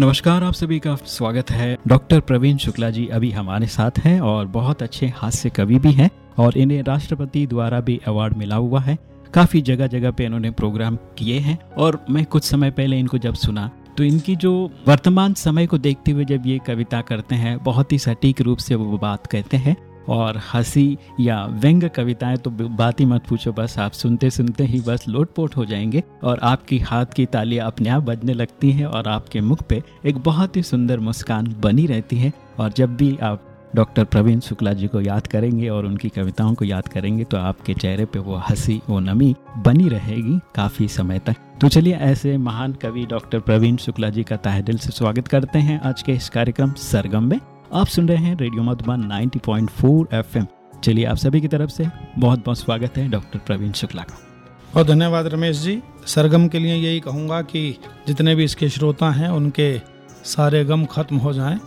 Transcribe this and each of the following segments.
नमस्कार, आप सभी का स्वागत है। डॉक्टर प्रवीण शुक्ला जी अभी हमारे साथ हैं और बहुत अच्छे हास्य कवि भी हैं और इन्हें राष्ट्रपति द्वारा भी अवार्ड मिला हुआ है। काफ़ी जगह जगह पे इन्होंने प्रोग्राम किए हैं और मैं कुछ समय पहले इनको जब सुना तो इनकी जो वर्तमान समय को देखते हुए जब ये कविता करते हैं, बहुत ही सटीक रूप से वो बात कहते हैं। और हँसी या व्यंग कविताएँ तो बात ही मत पूछो, बस आप सुनते सुनते ही बस लोटपोट हो जाएँगे और आपकी हाथ की तालियाँ अपने आप बजने लगती हैं और आपके मुख पे एक बहुत ही सुंदर मुस्कान बनी रहती है। और जब भी आप डॉक्टर प्रवीण शुक्ला जी को याद करेंगे और उनकी कविताओं को याद करेंगे तो आपके चेहरे पे वो हँसी, वो नमी बनी रहेगी काफ़ी समय तक। तो चलिए ऐसे महान कवि डॉक्टर प्रवीण शुक्ला जी का तहे दिल से स्वागत करते हैं आज के इस कार्यक्रम सरगम में। आप सुन रहे हैं रेडियो मधुबन 90.4 एफएम। चलिए आप सभी की तरफ़ से बहुत बहुत स्वागत है डॉक्टर प्रवीण शुक्ला का। बहुत धन्यवाद रमेश जी। सरगम के लिए यही कहूँगा कि जितने भी इसके श्रोता हैं उनके सारे गम खत्म हो जाएँ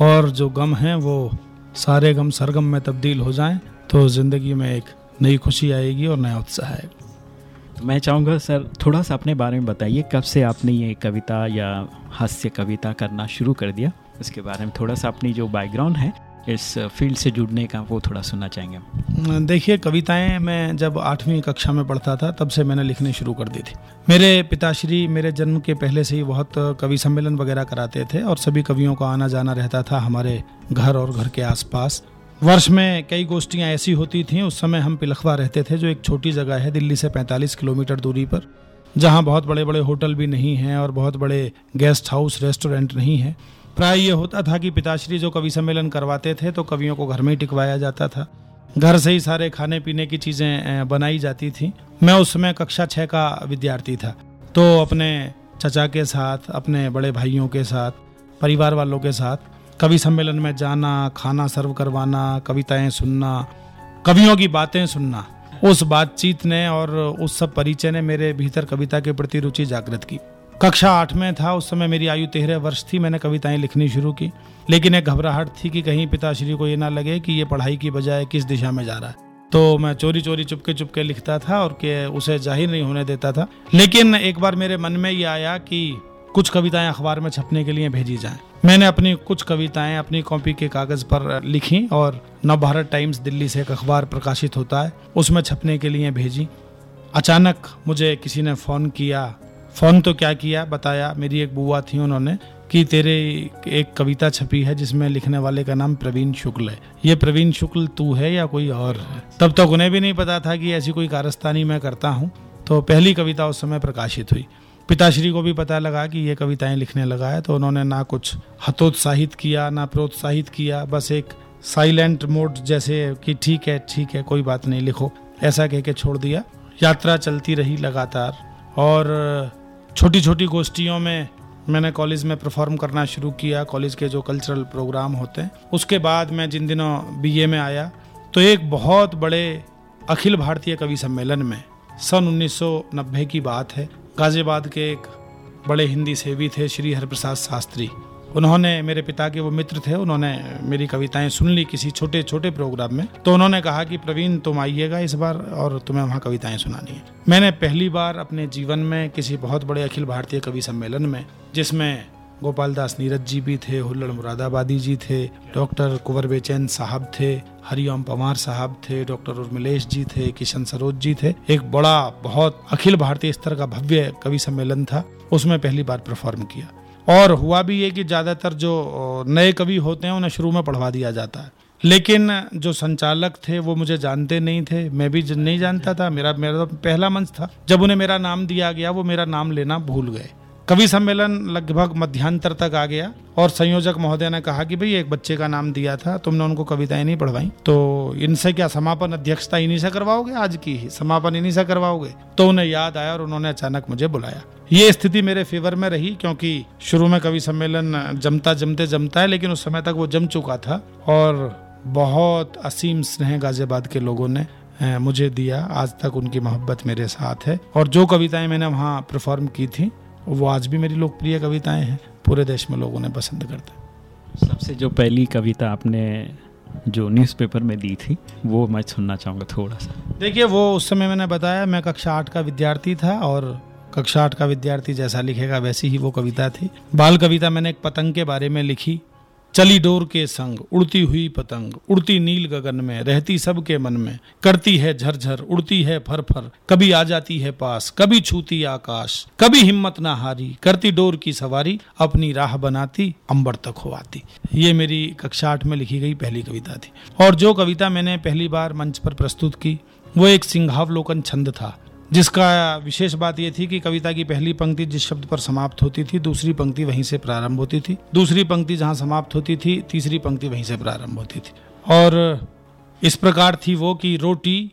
और जो गम हैं वो सारे गम सरगम में तब्दील हो जाएँ तो ज़िंदगी में एक नई खुशी आएगी और नया उत्साह आएगा। तो मैं चाहूँगा सर थोड़ा सा अपने बारे में बताइए कब से आपने ये कविता या हास्य कविता करना शुरू कर दिया? इसके बारे में थोड़ा सा अपनी जो बैकग्राउंड है, इस फ़ील्ड से जुड़ने का वो थोड़ा सुनना चाहेंगे देखिए, कविताएँ मैं जब आठवीं कक्षा में पढ़ता था, तब से मैंने लिखनी शुरू कर दी थी। मेरे पिताश्री मेरे जन्म के पहले से ही बहुत कवि सम्मेलन वगैरह कराते थे और सभी कवियों का आना जाना रहता था हमारे घर और घर के आसपास। वर्ष में कई गोष्ठियाँ ऐसी होती थी, उस समय हम पिलखवा रहते थे, जो एक छोटी जगह है, दिल्ली से 45 किलोमीटर दूरी पर, जहाँ बहुत बड़े बड़े होटल भी नहीं हैं और बहुत बड़े गेस्ट हाउस रेस्टोरेंट नहीं है। प्राय ये होता था कि पिताश्री जो कवि सम्मेलन करवाते थे तो कवियों को घर में ही टिकवाया जाता था। घर से ही सारे खाने पीने की चीज़ें बनाई जाती थी। मैं उस समय कक्षा छः का विद्यार्थी था। तो अपने चचा के साथ, अपने बड़े भाइयों के साथ, परिवार वालों के साथ कवि सम्मेलन में जाना, खाना सर्व करवाना, कविताएँ सुनना, कवियों की बातें सुनना, उस बातचीत ने और उस सब परिचय ने मेरे भीतर कविता के प्रति रुचि जागृत की। कक्षा आठ में था, उस समय मेरी आयु तेरह वर्ष थी, मैंने कविताएँ लिखनी शुरू की। लेकिन एक घबराहट थी कि कहीं पिताश्री को ये ना लगे कि ये पढ़ाई की बजाय किस दिशा में जा रहा है। तो मैं चोरी चोरी चुपके चुपके लिखता था और के उसे ज़ाहिर नहीं होने देता था। लेकिन एक बार मेरे मन में ये आया कि कुछ कविताएँ अखबार में छपने के लिए भेजी जाएँ। मैंने अपनी कुछ कविताएँ अपनी कॉपी के कागज़ पर लिखी और नवभारत टाइम्स दिल्ली से एक अखबार प्रकाशित होता है, उसमें छपने के लिए भेजी। अचानक मुझे किसी ने फ़ोन किया फ़ोन तो क्या किया, बताया, मेरी एक बुआ थी उन्होंने, कि तेरे एक कविता छपी है जिसमें लिखने वाले का नाम प्रवीण शुक्ल है। ये प्रवीण शुक्ल तू है या कोई और है? तब तक उन्हें भी नहीं पता था कि ऐसी कोई कारस्तानी मैं करता हूँ। तो पहली कविता उस समय प्रकाशित हुई। पिताश्री को भी पता लगा कि ये कविताएँ लिखने लगा है तो उन्होंने ना कुछ हतोत्साहित किया, ना प्रोत्साहित किया, बस एक साइलेंट मोड जैसे कि ठीक है ठीक है, कोई बात नहीं, लिखो। ऐसा कह के छोड़ दिया। यात्रा चलती रही लगातार। और छोटी छोटी गोष्ठियों में मैंने कॉलेज में परफॉर्म करना शुरू किया। कॉलेज के जो कल्चरल प्रोग्राम होते हैं, उसके बाद मैं जिन दिनों बीए में आया तो एक बहुत बड़े अखिल भारतीय कवि सम्मेलन में सन 1990 की बात है। गाजियाबाद के एक बड़े हिंदी सेवी थे, श्री हरिप्रसाद शास्त्री। उन्होंने मेरे पिता के वो मित्र थे, उन्होंने मेरी कविताएँ सुन ली किसी छोटे छोटे प्रोग्राम में। तो उन्होंने कहा कि, प्रवीण, तुम आइएगा इस बार और तुम्हें वहाँ कविताएँ सुनानी है। मैंने पहली बार अपने जीवन में किसी बहुत बड़े अखिल भारतीय कवि सम्मेलन में, जिसमें गोपाल दास नीरज जी भी थे, हुल्लड़ मुरादाबादी जी थे, डॉक्टर कुंवर बेचैन साहब थे, हरिओम पवार साहब थे, डॉक्टर उर्मिलेश जी थे, किशन सरोज जी थे। एक बड़ा, बहुत अखिल भारतीय स्तर का भव्य कवि सम्मेलन था, उसमें पहली बार परफॉर्म किया। और हुआ भी ये कि ज़्यादातर जो नए कवि होते हैं, उन्हें शुरू में पढ़वा दिया जाता है। लेकिन जो संचालक थे, वो मुझे जानते नहीं थे। मैं भी नहीं जानता था। मेरा मेरा तो पहला मंच था। जब उन्हें मेरा नाम दिया गया, वो मेरा नाम लेना भूल गए। कवि सम्मेलन लगभग मध्यांतर तक आ गया और संयोजक महोदय ने कहा कि भाई, एक बच्चे का नाम दिया था, तुमने उनको कविताएँ नहीं पढ़वाई। तो इनसे क्या समापन अध्यक्षता इन्हीं से करवाओगे? आज की ही समापन इन्हीं से करवाओगे? तो उन्हें याद आया और उन्होंने अचानक मुझे बुलाया। ये स्थिति मेरे फेवर में रही, क्योंकि शुरू में कवि सम्मेलन जमता जमते जमता है, लेकिन उस समय तक वो जम चुका था और बहुत असीम स्नेह गाजियाबाद के लोगों ने मुझे दिया। आज तक उनकी मोहब्बत मेरे साथ है। और जो कविताएँ मैंने वहाँ परफॉर्म की थी वो आज भी मेरी लोकप्रिय कविताएँ हैं पूरे देश में लोग उन्हें पसंद करते हैं। सबसे जो पहली कविता आपने जो न्यूज़पेपर में दी थी वो मैं सुनना चाहूँगा थोड़ा सा। देखिए वो उस समय मैंने बताया मैं कक्षा आठ का विद्यार्थी था और कक्षा आठ का विद्यार्थी जैसा लिखेगा वैसी ही वो कविता थी। बाल कविता मैंने एक पतंग के बारे में लिखी चली डोर के संग, उड़ती हुई पतंग, उड़ती नील गगन में, रहती सबके मन में, करती है झरझर, उड़ती है फर फर कभी आ जाती है पास, कभी छूती आकाश, कभी हिम्मत ना हारी, करती डोर की सवारी, अपनी राह बनाती, अंबर तक हो आती ये मेरी कक्षा आठ में लिखी गई पहली कविता थी। और जो कविता मैंने पहली बार मंच पर प्रस्तुत की, वो एक सिंघावलोकन छंद था। जिसका विशेष बात यह थी कि कविता की पहली पंक्ति जिस शब्द पर समाप्त होती थी, दूसरी पंक्ति वहीं से प्रारंभ होती थी। दूसरी पंक्ति जहाँ समाप्त होती थी, तीसरी पंक्ति वहीं से प्रारंभ होती थी। और इस प्रकार थी वो कि रोटी,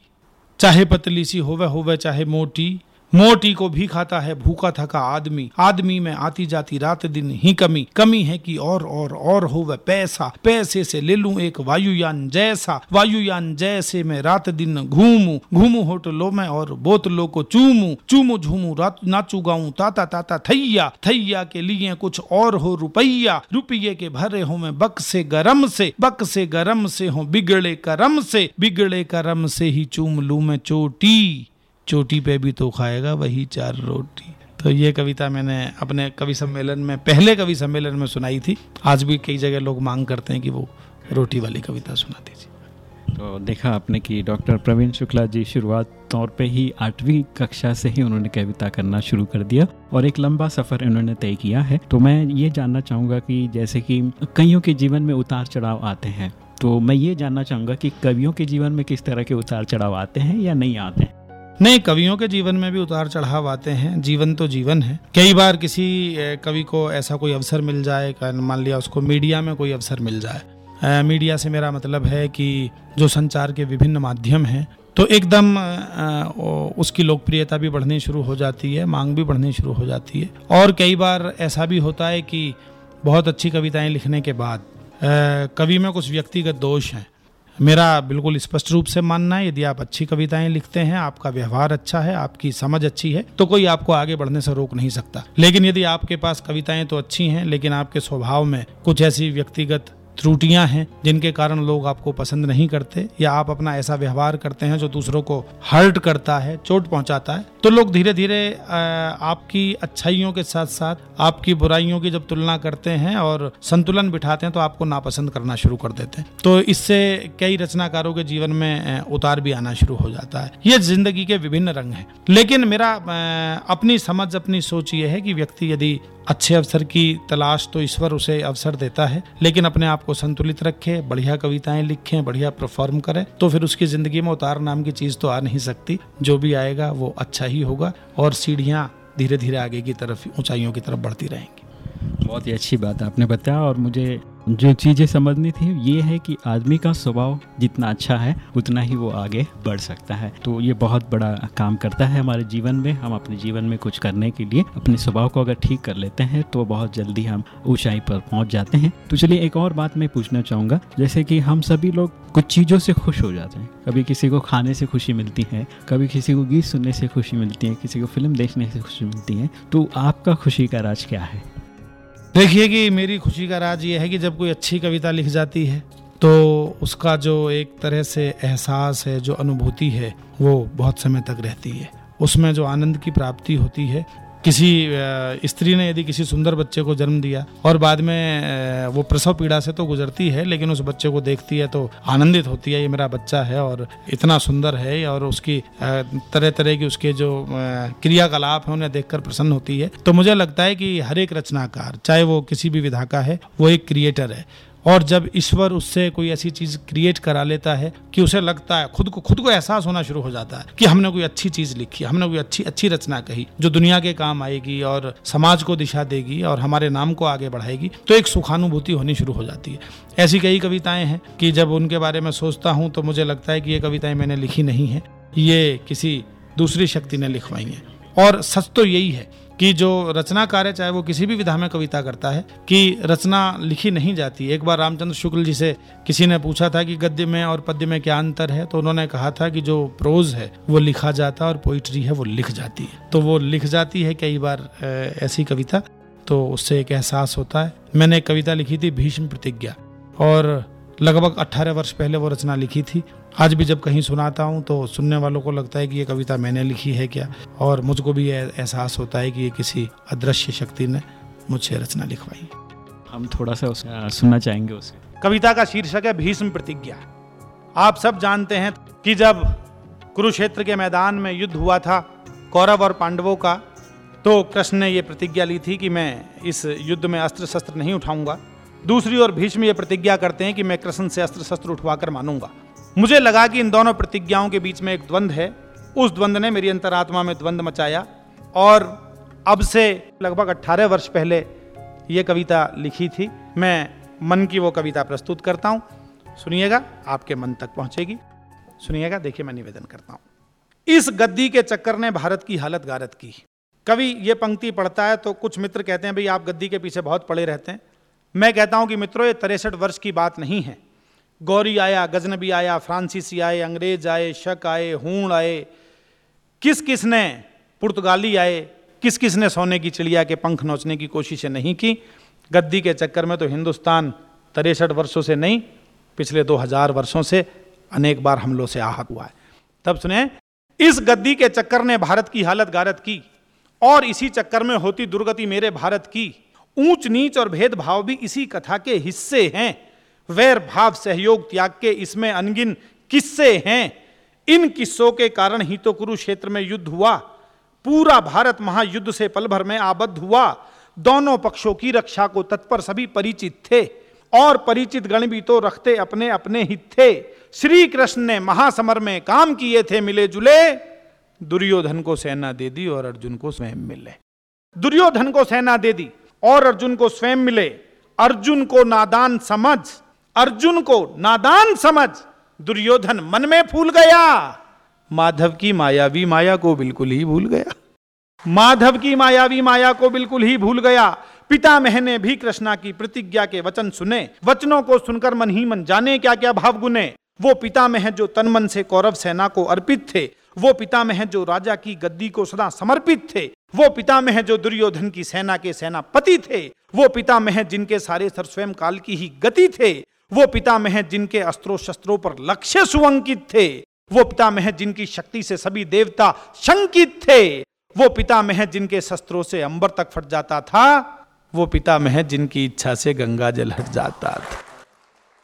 चाहे पतली सी होवे होवे चाहे मोटी मोटी को भी खाता है, भूखा थका आदमी। आदमी में आती जाती रात दिन ही कमी। कमी है कि और और और हो वह पैसा। पैसे से ले लूँ एक वायुयान जैसा। वायुयान जैसे मैं रात दिन घूमू। घूमू होटलों में और बोतलों को चूमू। चूमू झूमू रात नाचू गाऊं ताता ताता थैया। थैया के लिए कुछ और हो रुपया। रुपये के भरे हो मैं बक से गरम से। बक से गरम से हो बिगड़े करम से। बिगड़े करम से ही चूम लू मैं चोटी। चोटी पे भी तो खाएगा, वही चार रोटी। तो ये कविता मैंने अपने कवि सम्मेलन में, पहले कवि सम्मेलन में सुनाई थी। आज भी कई जगह लोग मांग करते हैं कि वो रोटी वाली कविता सुना दीजिए। तो देखा आपने कि डॉक्टर प्रवीण शुक्ला जी शुरुआत तौर पे ही आठवीं कक्षा से ही उन्होंने कविता करना शुरू कर दिया और एक लंबा सफ़र इन्होंने तय किया है। तो मैं ये जानना चाहूँगा कि जैसे कि कईयों के जीवन में उतार चढ़ाव आते हैं तो मैं ये जानना चाहूँगा कि कवियों के जीवन में किस तरह के उतार चढ़ाव आते हैं या नहीं आते हैं? नहीं, कवियों के जीवन में भी उतार चढ़ाव आते हैं। जीवन तो जीवन है। कई बार किसी कवि को ऐसा कोई अवसर मिल जाए मान लिया उसको मीडिया में कोई अवसर मिल जाए। मीडिया से मेरा मतलब है कि जो संचार के विभिन्न माध्यम हैं तो एकदम उसकी लोकप्रियता भी बढ़नी शुरू हो जाती है, मांग भी बढ़नी शुरू हो जाती है। और कई बार ऐसा भी होता है कि बहुत अच्छी कविताएँ लिखने के बाद कवि में कुछ व्यक्तिगत दोष हैं। मेरा बिल्कुल स्पष्ट रूप से मानना है, यदि आप अच्छी कविताएँ लिखते हैं, आपका व्यवहार अच्छा है, आपकी समझ अच्छी है तो कोई आपको आगे बढ़ने से रोक नहीं सकता। लेकिन यदि आपके पास कविताएँ तो अच्छी हैं, लेकिन आपके स्वभाव में कुछ ऐसी व्यक्तिगत त्रुटियाँ हैं, जिनके कारण लोग आपको पसंद नहीं करते या आप अपना ऐसा व्यवहार करते हैं जो दूसरों को हर्ट करता है, चोट पहुंचाता है तो लोग धीरे धीरे आपकी अच्छाइयों के साथ साथ आपकी बुराइयों की जब तुलना करते हैं और संतुलन बिठाते हैं तो आपको नापसंद करना शुरू कर देते हैं। तो इससे कई रचनाकारों के जीवन में उतार भी आना शुरू हो जाता है। ये ज़िंदगी के विभिन्न रंग हैं। लेकिन मेरा अपनी समझ, अपनी सोच ये है कि व्यक्ति यदि अच्छे अवसर की तलाश तो ईश्वर उसे अवसर देता है, लेकिन अपने आप को संतुलित रखें, बढ़िया कविताएँ लिखें, बढ़िया परफॉर्म करें तो फिर उसकी ज़िंदगी में उतार नाम की चीज़ तो आ नहीं सकती। जो भी आएगा वो अच्छा ही होगा और सीढ़ियाँ धीरे धीरे आगे की तरफ़, ऊंचाइयों की तरफ़ बढ़ती रहेंगी। बहुत ही अच्छी बात आपने बताया और मुझे जो चीज़ें समझनी थी ये है कि आदमी का स्वभाव जितना अच्छा है, उतना ही वो आगे बढ़ सकता है। तो ये बहुत बड़ा काम करता है हमारे जीवन में। हम अपने जीवन में कुछ करने के लिए अपने स्वभाव को अगर ठीक कर लेते हैं तो बहुत जल्दी हम ऊंचाई पर पहुँच जाते हैं। तो चलिए एक और बात मैं पूछना चाहूँगा। जैसे कि हम सभी लोग कुछ चीज़ों से खुश हो जाते हैं। कभी किसी को खाने से खुशी मिलती है, कभी किसी को गीत सुनने से खुशी मिलती है, किसी को फ़िल्म देखने से खुशी मिलती है। तो आपका खुशी का राज क्या है? देखिए कि मेरी खुशी का राज ये है कि जब कोई अच्छी कविता लिख जाती है तो उसका जो एक तरह से एहसास है, जो अनुभूति है, वो बहुत समय तक रहती है। उसमें जो आनंद की प्राप्ति होती है किसी स्त्री ने यदि किसी सुंदर बच्चे को जन्म दिया और बाद में वो प्रसव पीड़ा से तो गुजरती है, लेकिन उस बच्चे को देखती है तो आनंदित होती है, ये मेरा बच्चा है और इतना सुंदर है और उसकी तरह तरह की उसके जो क्रियाकलाप है, उन्हें देखकर प्रसन्न होती है। तो मुझे लगता है कि हर एक रचनाकार, चाहे वो किसी भी विधा का है, वो एक क्रिएटर है। और जब ईश्वर उससे कोई ऐसी चीज़ क्रिएट करा लेता है कि उसे लगता है, खुद को खुद को एहसास होना शुरू हो जाता है कि हमने कोई अच्छी चीज़ लिखी, हमने कोई अच्छी अच्छी रचना कही जो दुनिया के काम आएगी और समाज को दिशा देगी और हमारे नाम को आगे बढ़ाएगी तो एक सुखानुभूति होनी शुरू हो जाती है। ऐसी कई कविताएँ हैं कि जब उनके बारे में सोचता हूँ तो मुझे लगता है कि ये कविताएँ मैंने लिखी नहीं है, ये किसी दूसरी शक्ति ने लिखवाई है। और सच तो यही है कि जो रचनाकार है, चाहे वो किसी भी विधा में कविता करता है, कि रचना लिखी नहीं जाती। एक बार रामचंद्र शुक्ल जी से किसी ने पूछा था कि गद्य में और पद्य में क्या अंतर है तो उन्होंने कहा था कि जो प्रोज है, वो लिखा जाता है और पोइट्री है, वो लिख जाती है। तो वो लिख जाती है कई बार ऐसी कविता तो उससे एक एहसास होता है। मैंने एक कविता लिखी थी, भीष्म प्रतिज्ञा, और लगभग 18 वर्ष पहले वो रचना लिखी थी। आज भी जब कहीं सुनाता हूँ तो सुनने वालों को लगता है कि ये कविता मैंने लिखी है क्या? और मुझको भी एहसास होता है कि ये किसी अदृश्य शक्ति ने मुझसे रचना लिखवाई। हम थोड़ा सा उसे सुनना चाहेंगे उसे। कविता का शीर्षक है भीष्म प्रतिज्ञा। आप सब जानते हैं कि जब कुरुक्षेत्र के मैदान में युद्ध हुआ था कौरव और पांडवों का तो कृष्ण ने यह प्रतिज्ञा ली थी कि मैं इस युद्ध में अस्त्र शस्त्र नहीं उठाऊँगा। दूसरी ओर भीष्म ये प्रतिज्ञा करते हैं कि मैं कृष्ण से अस्त्र शस्त्र उठवाकर मानूँगा। मुझे लगा कि इन दोनों प्रतिज्ञाओं के बीच में एक द्वंद्व है। उस द्वंद्व ने मेरी अंतरात्मा में द्वंद्व मचाया और अब से लगभग 18 वर्ष पहले ये कविता लिखी थी। मैं मन की वो कविता प्रस्तुत करता हूँ। सुनिएगा, आपके मन तक पहुंचेगी। सुनिएगा, देखिए मैं निवेदन करता हूँ। इस गद्दी के चक्कर ने भारत की हालत गारत की। कवि ये पंक्ति पढ़ता है तो कुछ मित्र कहते हैं, भाई, आप गद्दी के पीछे बहुत पड़े रहते हैं। मैं कहता हूँ कि मित्रों, ये तिरसठ वर्ष की बात नहीं है। गौरी आया, गजनबी आया, फ्रांसीसी आए, अंग्रेज़ आए, शक आए, हूण आए। किस किस ने पुर्तगाली आए? किस किस ने सोने की चिड़िया के पंख नोचने की कोशिशें नहीं की? गद्दी के चक्कर में तो हिंदुस्तान तिरसठ वर्षों से नहीं, पिछले दो हज़ार वर्षों से अनेक बार हमलों से आहत हुआ है। तब सुने, इस गद्दी के चक्कर ने भारत की हालत गारत की, और इसी चक्कर में होती दुर्गति मेरे भारत की। ऊंच नीच और भेदभाव भी इसी कथा के हिस्से हैं। वैर भाव सहयोग त्याग के इसमें अनगिन किस्से हैं। इन किस्सों के कारण ही तो कुरुक्षेत्र में युद्ध हुआ। पूरा भारत महायुद्ध से पल भर में आबद्ध हुआ। दोनों पक्षों की रक्षा को तत्पर सभी परिचित थे और परिचित गण भी तो रखते अपने अपने हित थे। श्री कृष्ण ने महासमर में काम किए थे, मिले जुले। दुर्योधन को सेना दे दी और अर्जुन को स्वयं मिले। दुर्योधन को सेना दे दी और अर्जुन को स्वयं मिले। अर्जुन को नादान समझ। अर्जुन को नादान समझ, दुर्योधन मन में फूल गया। माधव की मायावी माया को बिल्कुल ही भूल गया। माधव की मायावी माया को बिल्कुल ही भूल गया। पितामह ने भी कृष्णा की प्रतिज्ञा के वचन सुने। वचनों को सुनकर मन ही मन जाने क्या क्या भाव गुने। वो पितामह जो तन मन से कौरव सेना को अर्पित थे। वो पितामह जो राजा की गद्दी को सदा समर्पित थे। वो पितामह जो दुर्योधन की सेना के सेनापति थे। वो पिता मह जिनके सारे सर स्वयं काल की ही गति थे। वो पितामह जिनके अस्त्रों शस्त्रों पर लक्ष्य सुअंकित थे, वो पितामह जिनकी शक्ति से सभी देवता शंकित थे, वो पितामह जिनके शस्त्रों से अंबर तक फट जाता था, वो पितामह जिनकी इच्छा से गंगा जल हट जाता था।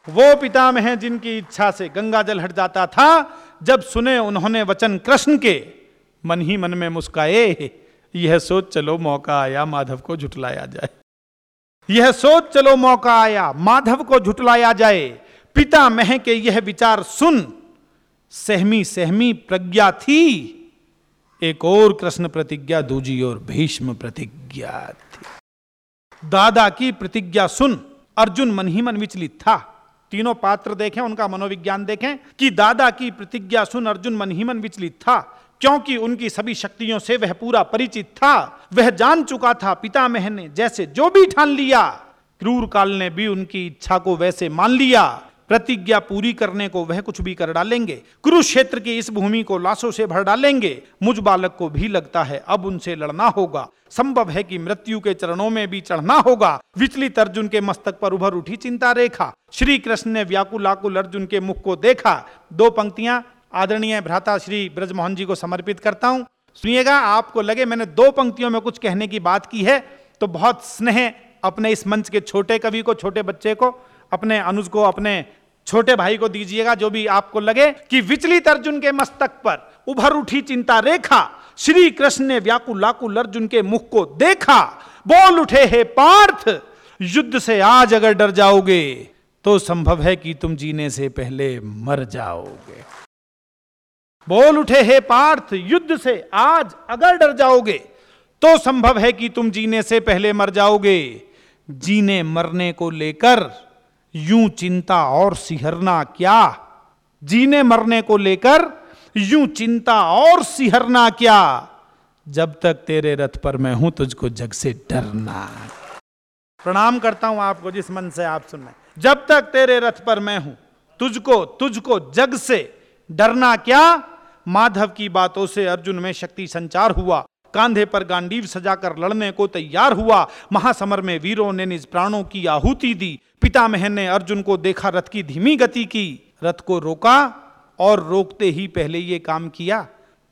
वो पितामह जिनकी इच्छा से गंगा जल हट जाता था, जब सुने उन्होंने वचन कृष्ण के, मन ही मन में मुस्काए, यह सोच चलो मौका आया माधव को झुटलाया जाए। यह सोच चलो मौका आया, माधव को झुटलाया जाए। पिता मह के यह विचार सुन। सहमी सहमी प्रज्ञा थी। एक और कृष्ण प्रतिज्ञा, दूजी और भीष्म प्रतिज्ञा थी। दादा की प्रतिज्ञा सुन। अर्जुन मन ही मन विचलित था। तीनों पात्र देखें, उनका मनोविज्ञान देखें, कि दादा की प्रतिज्ञा सुन, अर्जुन मन ही मन विचलित था। क्योंकि उनकी सभी शक्तियों से वह पूरा परिचित था, वह जान चुका था पितामह ने जैसे जो भी ठान लिया। क्रूर काल ने भी उनकी इच्छा को वैसे मान लिया। प्रतिज्ञा पूरी करने को वह कुछ भी कर डालेंगे। कुरुक्षेत्र की इस भूमि को लाशों से भर डालेंगे। मुझ बालक को भी लगता है अब उनसे लड़ना होगा। संभव है कि मृत्यु के चरणों में भी चढ़ना होगा। विचलित अर्जुन के मस्तक पर उभर उठी चिंता रेखा श्री कृष्ण ने व्याकुल अर्जुन के मुख को देखा। दो पंक्तियाँ आदरणीय भ्राता श्री ब्रजमोहन जी को समर्पित करता हूँ। सुनिएगा, आपको लगे मैंने दो पंक्तियों में कुछ कहने की बात की है तो बहुत स्नेह अपने इस मंच के छोटे कवि को, छोटे बच्चे को, अपने अनुज को, अपने छोटे भाई को दीजिएगा, जो भी आपको लगे कि विचलित अर्जुन के मस्तक पर उभर उठी चिंता रेखा, श्री कृष्ण ने व्याकुलाकुल अर्जुन के मुख को देखा, बोल उठे, हे पार्थ, युद्ध से आज अगर डर जाओगे तो संभव है कि तुम जीने से पहले मर जाओगे। बोल उठे हे पार्थ, युद्ध से आज अगर डर जाओगे तो संभव है कि तुम जीने से पहले मर जाओगे। जीने मरने को लेकर यूँ चिंता और सिहरना क्या? जीने मरने को लेकर यूँ चिंता और सिहरना क्या? जब तक तेरे रथ पर मैं हूँ, तुझको जग से डरना। प्रणाम करता हूँ आपको जिस मन से आप सुन रहे जब तक तेरे रथ पर मैं हूँ, तुझको तुझको जग से डरना क्या? माधव की बातों से अर्जुन में शक्ति संचार हुआ। कांधे पर गांडीव सजाकर लड़ने को तैयार हुआ। महासमर में वीरों ने निज प्राणों की आहुति दी। पितामह ने अर्जुन को देखा रथ की धीमी गति की। रथ को रोका और रोकते ही पहले ये काम किया।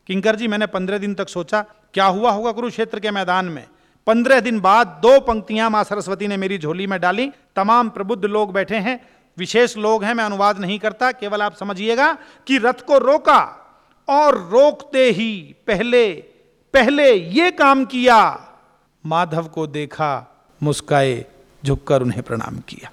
किंकर जी, मैंने पंद्रह दिन तक सोचा, क्या हुआ होगा कुरुक्षेत्र के मैदान में? पंद्रह दिन बाद दो पंक्तियाँ माँ सरस्वती ने मेरी झोली में डाली। तमाम प्रबुद्ध लोग बैठे हैं। विशेष लोग हैं, मैं अनुवाद नहीं करता, केवल आप समझिएगा कि रथ को रोका। और रोकते ही पहले पहले ये काम किया। माधव को देखा, मुस्काए, झुककर उन्हें प्रणाम किया।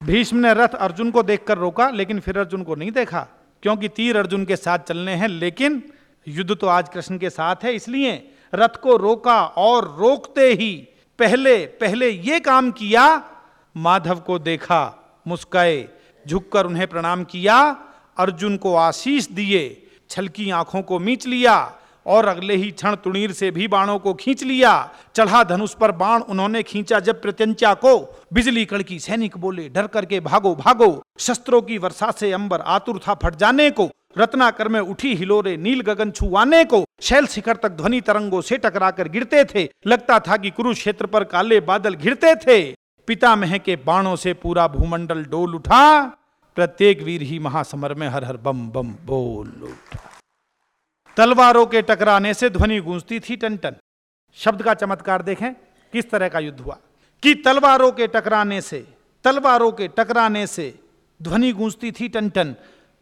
भीष्म ने रथ अर्जुन को देखकर रोका, लेकिन फिर अर्जुन को नहीं देखा, क्योंकि तीर अर्जुन के साथ चलने हैं, लेकिन युद्ध तो आज कृष्ण के साथ है, इसलिए रथ को रोका और रोकते ही पहले पहले ये काम किया। माधव को देखा, मुस्काए, झुककर उन्हें प्रणाम किया, अर्जुन को आशीष दिए छलकी आँखों को मीच लिया और अगले ही क्षण तुणीर से भी बाणों को खींच लिया। चढ़ा धनुष पर बाण उन्होंने खींचा जब प्रत्यंचा को। बिजली कड़की सैनिक बोले, डर करके भागो भागो। शस्त्रों की वर्षा से अंबर आतुर था फट जाने को। रत्नाकर में उठी हिलोरे नील गगन छुआने को। शैल शिखर तक ध्वनि तरंगों से टकराकर गिरते थे। लगता था कि कुरुक्षेत्र पर काले बादल घिरते थे। पितामह के बाणों से पूरा भूमंडल डोल उठा। प्रत्येक वीर ही महासमर में हर हर बम बम बोल तलवारों के टकराने से ध्वनि गूंजती थी टन टन शब्द का चमत्कार देखें, किस तरह का युद्ध हुआ। कि तलवारों के टकराने से, तलवारों के टकराने से ध्वनि गूंजती थी टन टन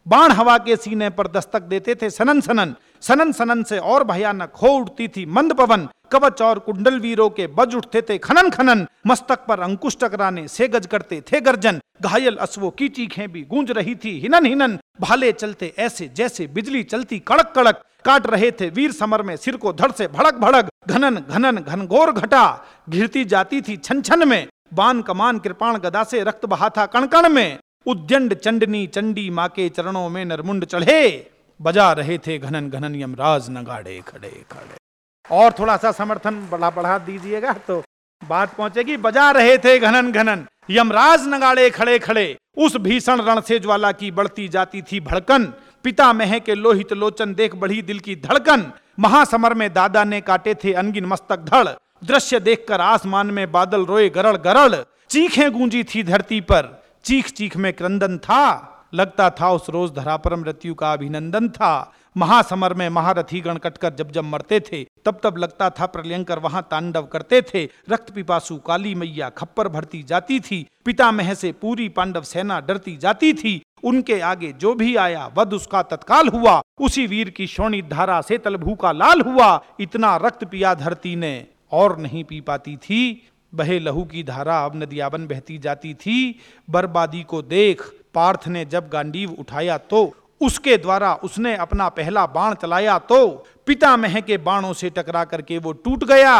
बाण हवा के सीने पर दस्तक देते थे सनन सनन सनन सनन से और भयानक हो उठती थी मंद पवन। कवच और कुंडल वीरों के बज उठते थे खनन खनन। मस्तक पर अंकुश टकराने से गज करते थे गर्जन। घायल अश्वों की चीखें भी गूंज रही थी हिनन हिनन। भाले चलते ऐसे जैसे बिजली चलती कड़क कड़क। काट रहे थे वीर समर में सिर को धड़ से भड़क भड़क। घनन घनन घनघोर घटा। घिरती जाती थी छन छन में। बान कमान कृपाण गदा से रक्त बहा था कणकण में। उद्यंड चंडनी चंडी माँ के चरणों में नरमुंड चढ़े। बजा रहे थे घनन घनन यमराज नगाड़े खड़े खड़े। और थोड़ा सा समर्थन बढ़ा बढ़ा दीजिएगा तो बात पहुंचेगी। बजा रहे थे घनन घनन, यमराज नगाड़े खड़े खड़े। उस भीषण रण से ज्वाला की बढ़ती जाती थी भड़कन। पिता मह के लोहित लोचन देख बढ़ी दिल की धड़कन। महासमर में दादा ने काटे थे अनगिन मस्तक धड़। दृश्य देखकर आसमान में बादल रोए गरड़ गरड़। चीखें गूंजी थी धरती पर। चीख चीख में क्रंदन था। लगता था उस रोज धरा पर मृत्यु का अभिनंदन था। महासमर में महारथी गण कटकर जब जब मरते थे, तब तब लगता था प्रलयंकर वहाँ तांडव करते थे। रक्त पिपासु काली मैया खप्पर भरती जाती थी पितामह से पूरी पांडव सेना डरती जाती थी। उनके आगे जो भी आया, वध उसका तत्काल हुआ। उसी वीर की शोणी धारा से तलभू का लाल हुआ। इतना रक्त पिया धरती ने, और नहीं पी पाती थी। बहे लहू की धारा अब नदियावन बहती जाती थी। बर्बादी को देख, पार्थ ने जब गांडीव उठाया तो उसके द्वारा उसने अपना पहला बाण चलाया तो पितामह के बाणों से टकरा करके वो टूट गया।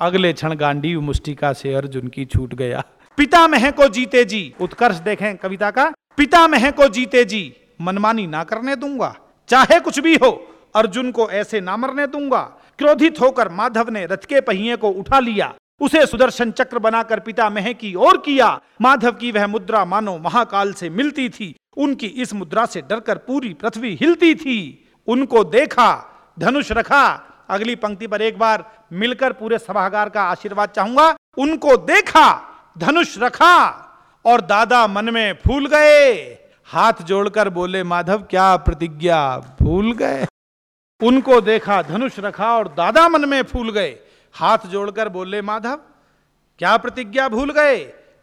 अगले क्षण गांडीव मुस्टिका से अर्जुन की छूट गया। पितामह को जीते जी। उत्कर्ष देखें कविता का। पितामह को जीते जी। मनमानी ना करने दूँगा। चाहे कुछ भी हो, अर्जुन को ऐसे ना मरने दूँगा। क्रोधित होकर माधव ने रथ के पहिए को उठा लिया। उसे सुदर्शन चक्र बनाकर पिता मह की ओर किया। माधव की वह मुद्रा मानो महाकाल से मिलती थी। उनकी इस मुद्रा से डरकर पूरी पृथ्वी हिलती थी। उनको देखा, धनुष रखा। अगली पंक्ति पर एक बार मिलकर पूरे सभागार का आशीर्वाद चाहूँगा। उनको देखा, धनुष रखा और दादा मन में फूल गए। हाथ जोड़कर बोले, माधव, क्या प्रतिज्ञा? भूल गए? उनको देखा, धनुष रखा और दादा मन में फूल गए। हाथ जोड़कर बोले, माधव, क्या प्रतिज्ञा भूल गए?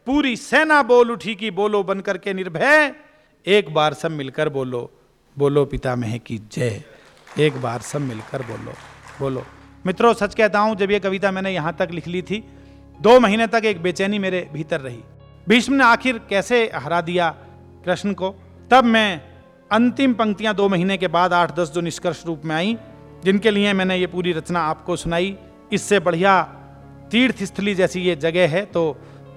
पूरी सेना बोल उठी कि बोलो बन करके निर्भय। एक बार सब मिलकर बोलो बोलो पिता मह की जय। एक बार सब मिलकर बोलो बोलो। मित्रों, सच कहता हूँ, जब ये कविता मैंने यहाँ तक लिख ली थी, दो महीने तक एक बेचैनी मेरे भीतर रही। भीष्म ने आखिर कैसे हरा दिया कृष्ण को? तब मैं अंतिम पंक्तियाँ दो महीने के बाद आठ दस जो निष्कर्ष रूप में आई, जिनके लिए मैंने ये पूरी रचना आपको सुनाई। इससे बढ़िया तीर्थ स्थली जैसी ये जगह है तो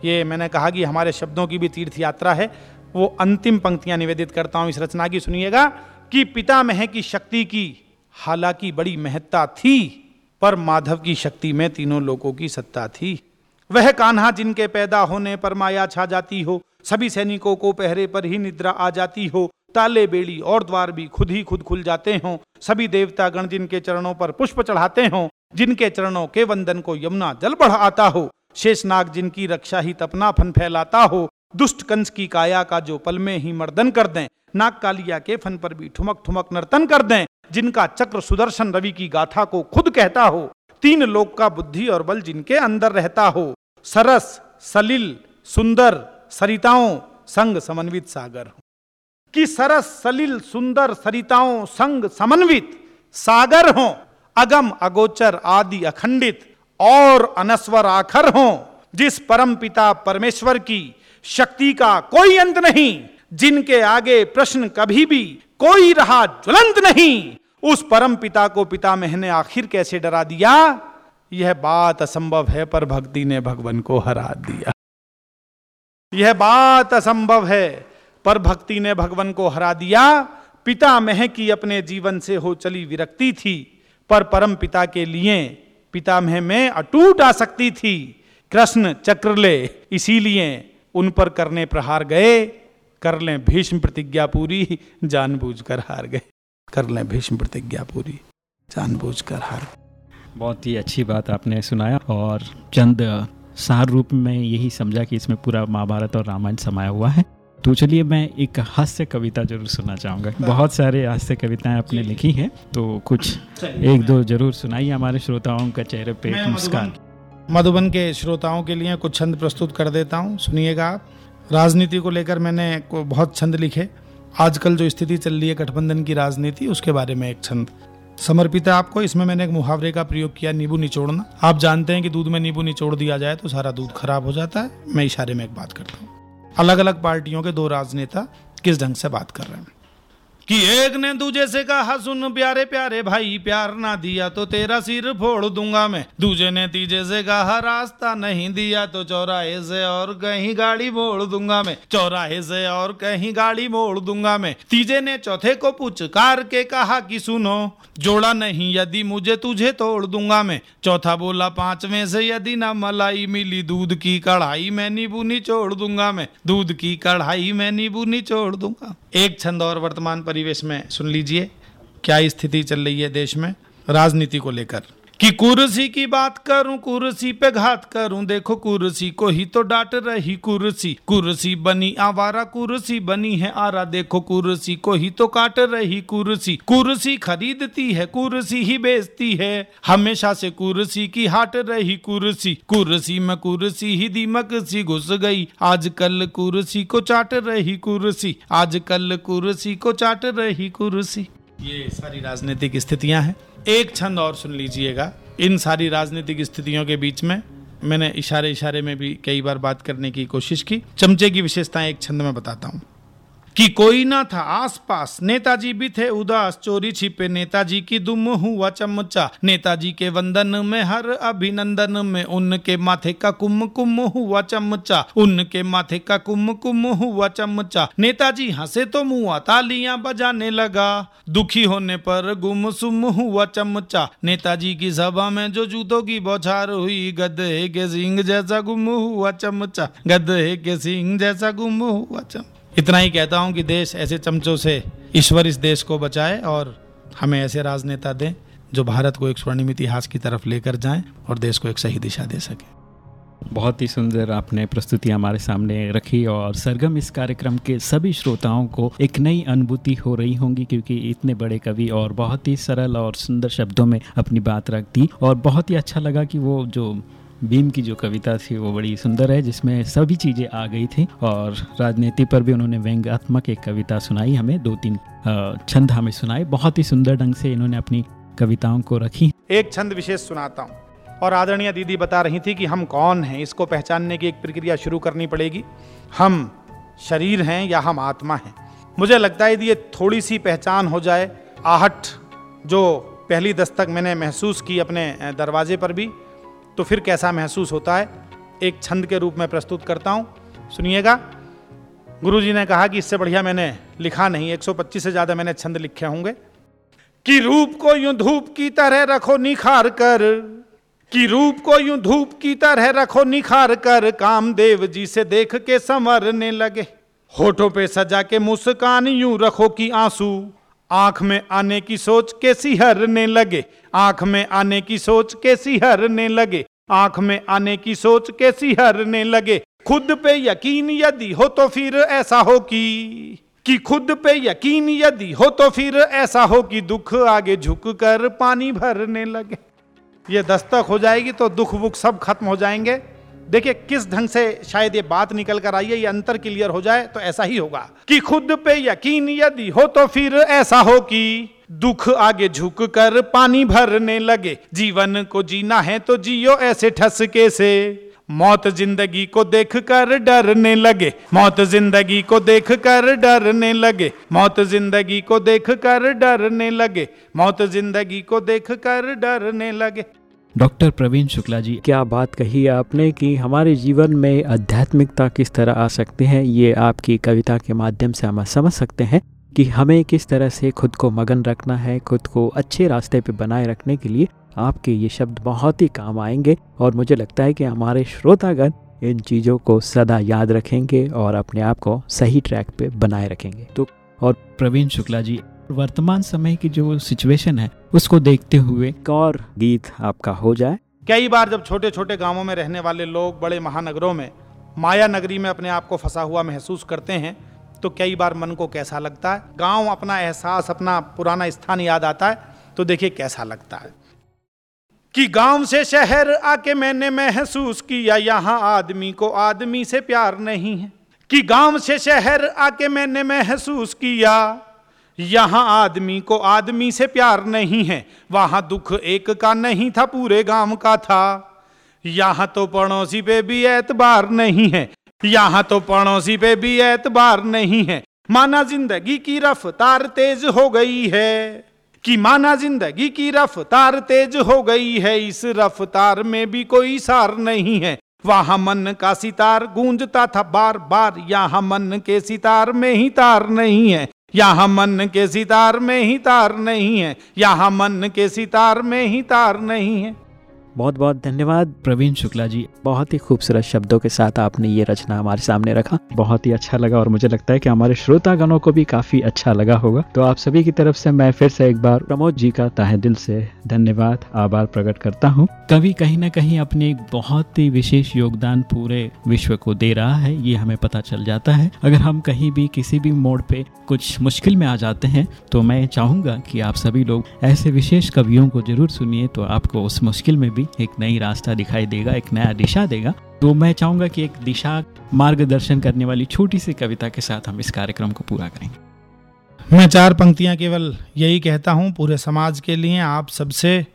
ये मैंने कहा कि हमारे शब्दों की भी तीर्थ यात्रा है। वो अंतिम पंक्तियाँ निवेदित करता हूँ, इस रचना की सुनिएगा कि पिता मह की शक्ति की, हालाँकि बड़ी महत्ता थी, पर माधव की शक्ति में तीनों लोगों की सत्ता थी। वह कान्हा जिनके पैदा होने पर माया छा जाती हो, सभी सैनिकों को पहरे पर ही निद्रा आ जाती हो, ताले बेड़ी और द्वार भी खुद ही खुद खुल जाते हों, सभी देवता गण जिनके चरणों पर पुष्प चढ़ाते हों जिनके चरणों के वंदन को यमुना जल बढ़ आता हो, शेषनाग जिनकी रक्षा ही तपना फन फैलाता हो, दुष्ट कंस की काया का जो पल में ही मर्दन कर दें नाग कालिया के फन पर भी ठुमक ठुमक नर्तन कर दें, जिनका चक्र सुदर्शन रवि की गाथा को खुद कहता हो, तीन लोक का बुद्धि और बल जिनके अंदर रहता हो, सरस, सलिल, सुंदर, सरिताओं, संग समन्वित सागर हो। कि सरस, सलिल, सुंदर, सरिताओं, संग समन्वित सागर हो अगम, अगोचर, आदि, अखंडित और अनस्वर आखर हो, जिस परम पिता परमेश्वर की शक्ति का कोई अंत नहीं, जिनके आगे प्रश्न कभी भी कोई रहा ज्वलंत नहीं, उस परम पिता को पिता ने आखिर कैसे डरा दिया? यह बात असंभव है, पर भक्ति ने भगवान को हरा दिया। यह बात असंभव है, पर भक्ति ने भगवान को हरा दिया। पिता मह की अपने जीवन से हो चली विरक्ति थी। पर परम पिता के लिए, पिता में अटूट आ सकती थी, कृष्ण चक्र ले इसीलिए उन पर करने प्रहार गए, कर लें भीष्म प्रतिज्ञा पूरी, जानबूझकर हार गए। कर लें भीष्म प्रतिज्ञा पूरी, जानबूझकर हार बहुत ही अच्छी बात आपने सुनाया और चंद सार रूप में यही समझा कि इसमें पूरा महाभारत और रामायण समाया हुआ है। तो चलिए मैं एक हास्य कविता ज़रूर सुनना चाहूँगा। बहुत सारे हास्य कविताएँ आपने लिखी हैं तो कुछ एक दो ज़रूर सुनाइए हमारे श्रोताओं का चेहरे पे मुस्कान। मधुबन के श्रोताओं के लिए कुछ छंद प्रस्तुत कर देता हूँ। सुनिएगा आप। राजनीति को लेकर मैंने बहुत छंद लिखे। आजकल जो स्थिति चल रही है गठबंधन की राजनीति उसके बारे में एक छंद। समर्पित है आपको इसमें मैंने एक मुहावरे का प्रयोग किया नींबू निचोड़ना। आप जानते हैं कि दूध में नींबू निचोड़ दिया जाए तो सारा दूध खराब हो जाता है। मैं इशारे में एक बात करता हूँ। अलग अलग पार्टियों के दो राजनेता किस ढंग से बात कर रहे हैं? कि एक ने दूजे से कहा, सुन प्यारे प्यारे भाई, प्यार ना दिया तो तेरा सिर फोड़ दूँगा मैं। दूजे ने तीजे से कहा, रास्ता नहीं दिया तो चौराहे से और कहीं गाड़ी मोड़ दूँगा मैं। चौराहे से और कहीं गाड़ी मोड़ दूँगा मैं। तीजे ने चौथे को पुचकार के कहा कि सुनो, जोड़ा नहीं यदि मुझे तुझे तोड़ दूँगा मैं। चौथा बोला, पाँचवें से यदि ना मलाई मिली, दूध की कढ़ाई मैं नींबू निचोड़ दूँगा मैं। दूध की कढ़ाई मैं नींबू निचोड़ दूँगा। एक छंद और वर्तमान परिवेश में सुन लीजिए क्या स्थिति चल रही है देश में राजनीति को लेकर। कि कुर्सी की बात करूँ, कुर्सी पे घात करूँ, देखो कुर्सी को ही तो डांट रही कुर्सी। कुर्सी बनी आवारा, कुर्सी बनी है आरा, देखो कुर्सी को ही तो काट रही कुर्सी। कुर्सी खरीदती है, कुर्सी ही बेचती है, हमेशा से कुर्सी की हाट रही कुर्सी। कुर्सी में कुर्सी ही दीमक सी घुस गई, आजकल कुर्सी को चाट रही कुर्सी, आजकल कुर्सी को चाट रही कुर्सी। ये सारी राजनीतिक स्थितियाँ हैं। एक छंद और सुन लीजिएगा। इन सारी राजनीतिक स्थितियों के बीच में मैंने इशारे इशारे में भी कई बार बात करने की कोशिश की। चमचे की विशेषताएँ एक छंद में बताता हूँ। कि कोई ना था आसपास। नेताजी भी थे उदास, चोरी छिपे। नेताजी की दुम हुआ चमचा। नेताजी के वंदन में, हर अभिनंदन में, उनके माथे का कुम कुम हुआ चमचा। उनके माथे का कुम कुम हुआ चमचा। नेताजी हंसे तो मुआ, तालियाँ बजाने लगा। दुखी होने पर गुम सुम हुआ चमचा। नेताजी की सभा में जो जूतों की बौछार हुई, गधे के सिंह जैसा गुम हुआ चमचा। गधे के सिंह जैसा गुम हुआ चमचा। इतना ही कहता हूँ कि देश ऐसे चमचों से ईश्वर इस देश को बचाए और हमें ऐसे राजनेता दें जो भारत को एक स्वर्णिम इतिहास की तरफ़ लेकर जाएँ और देश को एक सही दिशा दे सके। बहुत ही सुंदर आपने प्रस्तुति हमारे सामने रखी और सरगम इस कार्यक्रम के सभी श्रोताओं को एक नई अनुभूति हो रही होंगी क्योंकि इतने बड़े कवि और बहुत ही सरल और सुंदर शब्दों में अपनी बात रख दी और बहुत ही अच्छा लगा कि वो जो भीम की जो कविता थी, वो बड़ी सुंदर है, जिसमें सभी चीज़ें आ गई थी, और राजनीति पर भी उन्होंने व्यंग्यात्मक एक कविता सुनाई, हमें दो तीन छंद हमें सुनाए। बहुत ही सुंदर ढंग से इन्होंने अपनी कविताओं को रखी। एक छंद विशेष सुनाता हूँ, और आदरणीय दीदी बता रही थी कि हम कौन हैं? इसको पहचानने की एक प्रक्रिया शुरू करनी पड़ेगी। हम शरीर हैं या हम आत्मा हैं? मुझे लगता है यदि ये थोड़ी सी पहचान हो जाए, आहट जो पहली दस्तक मैंने महसूस की अपने दरवाजे पर भी तो फिर कैसा महसूस होता है? एक छंद के रूप में प्रस्तुत करता हूँ। सुनिएगा। गुरु जी ने कहा कि इससे बढ़िया मैंने लिखा नहीं 125 से ज़्यादा मैंने छंद लिखे होंगे। कि रूप को यूँ धूप की तरह रखो निखार कर, कि रूप को यूँ धूप की तरह रखो निखार कर, कामदेव जी से देख के संवरने लगे। होठों पे सजा के मुस्कान यूँ रखो कि आँसू आँख में आने की सोच कैसी हरने लगे। आँख में आने की सोच कैसी हरने लगे। आँख में आने की सोच कैसी हरने लगे। खुद पे यकीन यदि हो तो फिर ऐसा हो कि कि खुद पे यकीन यदि हो तो फिर ऐसा हो कि दुख आगे झुक कर पानी भरने लगे। ये दस्तक हो जाएगी तो दुख वुख सब खत्म हो जाएँगे। देखिए, किस ढंग से शायद ये बात निकल कर आई है, ये अंतर क्लियर हो जाए तो ऐसा ही होगा कि खुद पे यकीन यदि हो तो फिर ऐसा हो कि दुख आगे झुक कर पानी भरने लगे। जीवन को जीना है तो जियो ऐसे ठसके से। मौत ज़िंदगी को देख कर डरने लगे। मौत ज़िंदगी को देख कर डरने लगे। मौत ज़िंदगी को देख कर डरने लगे। मौत ज़िंदगी को देख कर डरने लगे। डॉक्टर प्रवीण शुक्ला जी। क्या बात कही आपने कि हमारे जीवन में आध्यात्मिकता किस तरह आ सकती है? ये आपकी कविता के माध्यम से हम समझ सकते हैं कि हमें किस तरह से खुद को मगन रखना है खुद को अच्छे रास्ते पे बनाए रखने के लिए आपके ये शब्द बहुत ही काम आएँगे और मुझे लगता है कि हमारे श्रोतागण इन चीज़ों को सदा याद रखेंगे और अपने आप को सही ट्रैक पे बनाए रखेंगे। तो और प्रवीण शुक्ला जी वर्तमान समय की जो सिचुएशन है उसको देखते हुए और गीत आपका हो जाए। कई बार जब छोटे छोटे गाँवों में रहने वाले लोग बड़े महानगरों में माया नगरी में अपने आप को फंसा हुआ महसूस करते हैं तो कई बार मन को कैसा लगता है? गाँव अपना एहसास अपना पुराना स्थान याद आता है तो देखिए कैसा लगता है। कि गाँव से शहर आके मैंने महसूस किया यहाँ आदमी को आदमी से प्यार नहीं है। कि गाँव से शहर आके मैंने महसूस किया यहाँ आदमी को आदमी से प्यार नहीं है, वहाँ दुख एक का नहीं था, पूरे गाँव का था। यहाँ तो पड़ोसी पे भी एतबार नहीं है, यहाँ तो पड़ोसी पे भी एतबार नहीं है। माना ज़िंदगी की रफ्तार तेज हो गई है, कि माना ज़िंदगी की रफ्तार तेज हो गई है, इस रफ्तार में भी कोई सार नहीं है। वहाँ मन का सितार गूंजता था बार बार यहाँ मन के सितार में ही तार नहीं है। यहाँ मन के सितार में ही तार नहीं है, यहाँ मन के सितार में ही तार नहीं है। बहुत बहुत धन्यवाद। प्रवीण शुक्ला जी। बहुत ही खूबसूरत शब्दों के साथ आपने ये रचना हमारे सामने रखा। बहुत ही अच्छा लगा और मुझे लगता है कि हमारे श्रोतागणों को भी काफ़ी अच्छा लगा होगा। तो आप सभी की तरफ़ से मैं फिर से एक बार प्रमोद जी का ताहे दिल से धन्यवाद आभार प्रकट करता हूँ। कवि कहीं ना कहीं अपने एक बहुत ही विशेष योगदान पूरे विश्व को दे रहा है ये हमें पता चल जाता है। अगर हम कहीं भी किसी भी मोड़ पे कुछ मुश्किल में आ जाते हैं तो मैं चाहूँगा कि आप सभी लोग ऐसे विशेष कवियों को ज़रूर सुनिए तो आपको उस मुश्किल में भी एक नई रास्ता दिखाई देगा, एक नया दिशा देगा। तो मैं चाहूँगा कि एक दिशा मार्गदर्शन करने वाली छोटी सी कविता के साथ हम इस कार्यक्रम को पूरा करेंगे मैं चार पंक्तियाँ केवल यही कहता हूँ, पूरे समाज के लिए, आप सबसे,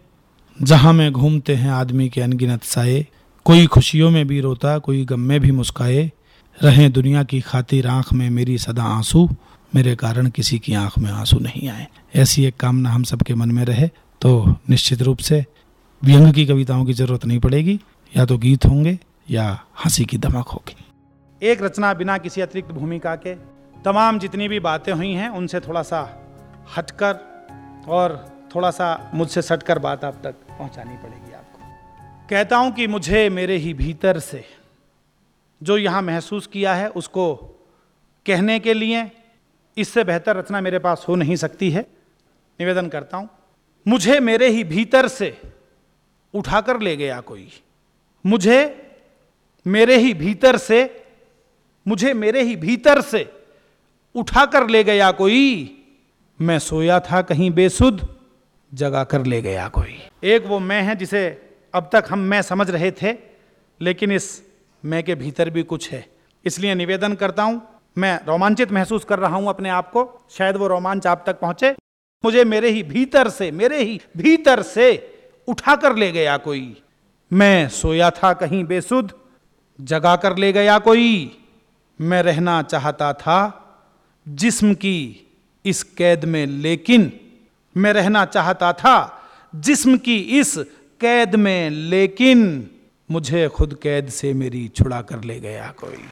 जहाँ में घूमते हैं आदमी के अनगिनत साए कोई खुशियों में भी रोता, कोई गम में भी मुस्काए रहें दुनिया की खातिर आँख में मेरी सदा आँसू, मेरे कारण किसी की आँख में आँसू नहीं आए। ऐसी एक कामना हम सबके मन में रहे तो निश्चित रूप से व्यंग की कविताओं की ज़रूरत नहीं पड़ेगी। या तो गीत होंगे, या हँसी की धमक होगी। एक रचना बिना किसी अतिरिक्त भूमिका के, तमाम जितनी भी बातें हुई हैं, उनसे थोड़ा सा हटकर और थोड़ा सा मुझसे सटकर बात आप तक पहुंचानी पड़ेगी आपको। कहता हूँ कि मुझे मेरे ही भीतर से जो यहाँ महसूस किया है, उसको कहने के लिए इससे बेहतर रचना मेरे पास हो नहीं सकती है। निवेदन करता हूँ, मुझे मेरे ही भीतर से उठाकर ले गया कोई। मुझे मेरे ही भीतर से, मुझे मेरे ही भीतर से उठाकर ले गया कोई। मैं सोया था कहीं बेसुध, जगा कर ले गया कोई। एक वो मैं है जिसे अब तक हम मैं समझ रहे थे, लेकिन इस मैं के भीतर भी कुछ है। इसलिए निवेदन करता हूँ, मैं रोमांचित महसूस कर रहा हूँ अपने आप को। शायद वो रोमांच आप तक पहुँचे। मुझे मेरे ही भीतर से, मेरे ही भीतर से उठा कर ले गया कोई। मैं सोया था कहीं बेसुध, जगा कर ले गया कोई। मैं रहना चाहता था जिस्म की इस कैद में, लेकिन मैं रहना चाहता था जिस्म की इस कैद में, लेकिन मुझे खुद कैद से मेरी छुड़ा कर ले गया कोई।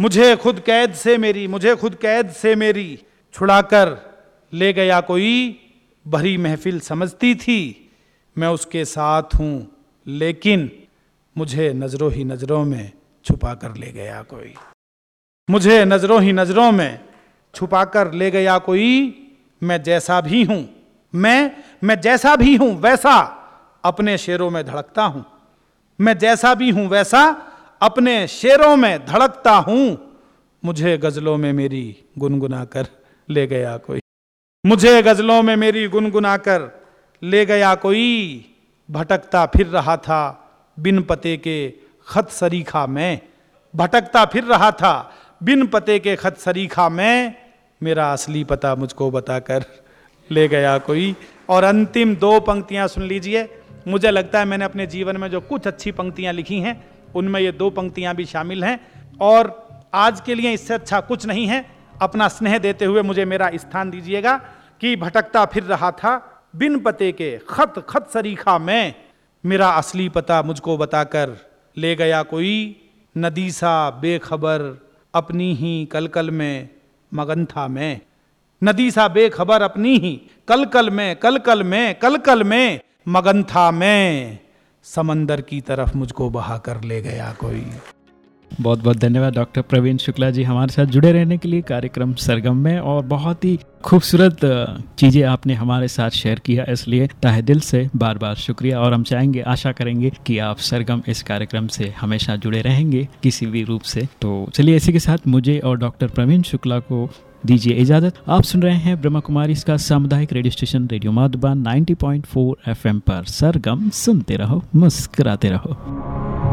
मुझे खुद कैद से मेरी, मुझे खुद कैद से मेरी छुड़ा कर ले गया कोई। भरी महफिल समझती थी मैं उसके साथ हूँ, लेकिन मुझे नज़रों ही नज़रों में छुपा कर ले गया कोई। मुझे नज़रों ही नज़रों में छुपा कर ले गया कोई, मैं जैसा भी हूँ, मैं मैं जैसा भी हूँ, वैसा अपने शेरों में धड़कता हूँ। मैं जैसा भी हूँ, वैसा अपने शेरों में धड़कता हूँ। मुझे गजलों में मेरी गुनगुना कर ले गया कोई। मुझे गजलों में मेरी गुनगुना कर ले गया कोई। भटकता फिर रहा था बिन पते के खत सरीखा में। भटकता फिर रहा था बिन पते के खत सरीखा में। मेरा असली पता मुझको बताकर ले गया कोई। और अंतिम दो पंक्तियाँ सुन लीजिए। मुझे लगता है मैंने अपने जीवन में जो कुछ अच्छी पंक्तियाँ लिखी हैं, उनमें ये दो पंक्तियाँ भी शामिल हैं। और आज के लिए इससे अच्छा कुछ नहीं है। अपना स्नेह देते हुए मुझे मेरा स्थान दीजिएगा कि भटकता फिर रहा था बिन पते के खत खत सरीखा में मेरा असली पता मुझको बताकर ले गया कोई नदी सा बेखबर अपनी ही कलकल में मगन था मैं। नदी सा बेखबर अपनी ही कलकल में कलकल में कलकल में मगन था मैं। समंदर की तरफ़ मुझको बहा कर ले गया कोई। बहुत बहुत धन्यवाद, डॉक्टर प्रवीण शुक्ला जी, हमारे साथ जुड़े रहने के लिए कार्यक्रम सरगम में और बहुत ही खूबसूरत चीज़ें आपने हमारे साथ शेयर किया इसलिए ताहे दिल से बार बार शुक्रिया और हम चाहेंगे, आशा करेंगे कि आप सरगम इस कार्यक्रम से हमेशा जुड़े रहेंगे किसी भी रूप से। तो चलिए इसी के साथ मुझे और डॉक्टर प्रवीण शुक्ला को दीजिए इजाज़त। आप सुन रहे हैं ब्रह्मा कुमारी, इसका सामुदायिक radio station, radio Madhuban 90.4 FM पर। सरगम, सुनते रहो, मुस्कुराते रहो।